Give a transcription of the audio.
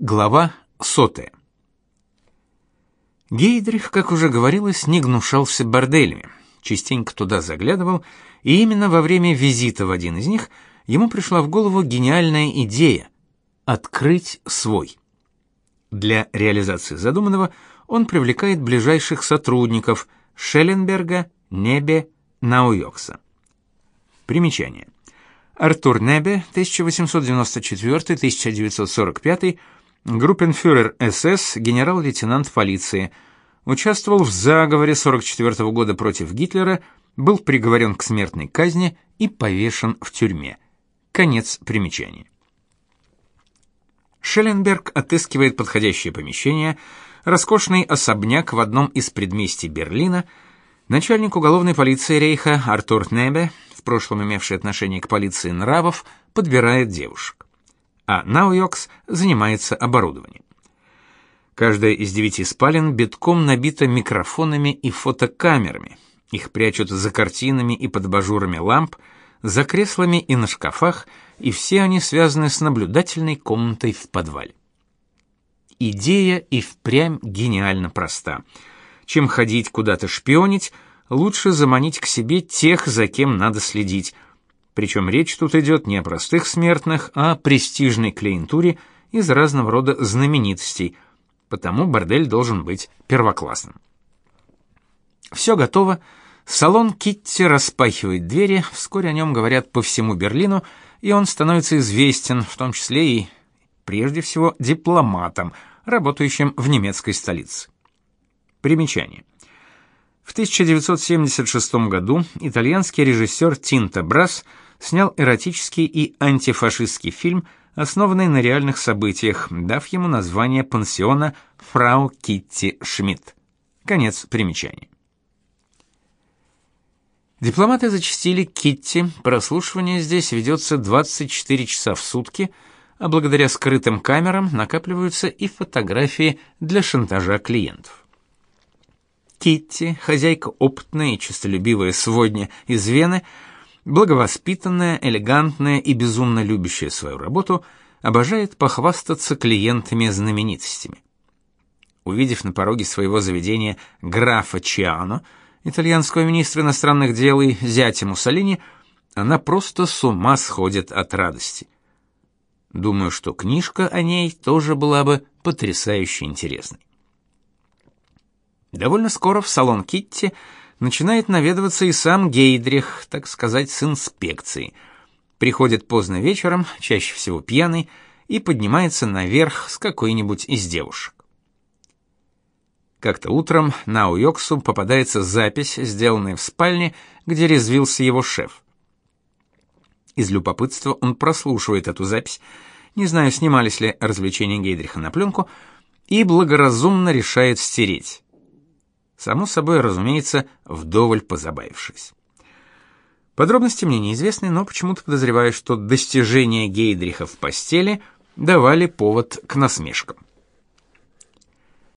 Глава сотая. Гейдрих, как уже говорилось, не гнушался борделями. Частенько туда заглядывал, и именно во время визита в один из них ему пришла в голову гениальная идея открыть свой. Для реализации задуманного он привлекает ближайших сотрудников Шелленберга, Небе, Науйокса. Примечание. Артур Небе, 1894-1945 Группенфюрер СС, генерал-лейтенант полиции, участвовал в заговоре 44 -го года против Гитлера, был приговорен к смертной казни и повешен в тюрьме. Конец примечания. Шелленберг отыскивает подходящее помещение, роскошный особняк в одном из предместий Берлина. Начальник уголовной полиции Рейха Артур Небе, в прошлом имевший отношение к полиции нравов, подбирает девушек а Науйокс занимается оборудованием. Каждая из девяти спален битком набита микрофонами и фотокамерами. Их прячут за картинами и под абажурами ламп, за креслами и на шкафах, и все они связаны с наблюдательной комнатой в подвале. Идея и впрямь гениально проста. Чем ходить куда-то шпионить, лучше заманить к себе тех, за кем надо следить – причем речь тут идет не о простых смертных, а о престижной клиентуре из разного рода знаменитостей, потому бордель должен быть первоклассным. Все готово. Салон Китти распахивает двери, вскоре о нем говорят по всему Берлину, и он становится известен, в том числе и, прежде всего, дипломатом, работающим в немецкой столице. Примечание. В 1976 году итальянский режиссер Тинто Брас снял эротический и антифашистский фильм, основанный на реальных событиях, дав ему название пансиона «Фрау Китти Шмидт». Конец примечания. Дипломаты зачастили Китти, прослушивание здесь ведется 24 часа в сутки, а благодаря скрытым камерам накапливаются и фотографии для шантажа клиентов. Китти, хозяйка опытная и честолюбивая сводня из Вены, благовоспитанная, элегантная и безумно любящая свою работу, обожает похвастаться клиентами-знаменитостями. Увидев на пороге своего заведения графа Чиано, итальянского министра иностранных дел и зятя Муссолини, она просто с ума сходит от радости. Думаю, что книжка о ней тоже была бы потрясающе интересной. Довольно скоро в салон Китти начинает наведываться и сам Гейдрих, так сказать, с инспекцией. Приходит поздно вечером, чаще всего пьяный, и поднимается наверх с какой-нибудь из девушек. Как-то утром на Уйоксу попадается запись, сделанная в спальне, где резвился его шеф. Из любопытства он прослушивает эту запись, не знаю, снимались ли развлечения Гейдриха на пленку, и благоразумно решает стереть. Само собой, разумеется, вдоволь позабавившись. Подробности мне неизвестны, но почему-то подозреваю, что достижения Гейдриха в постели давали повод к насмешкам.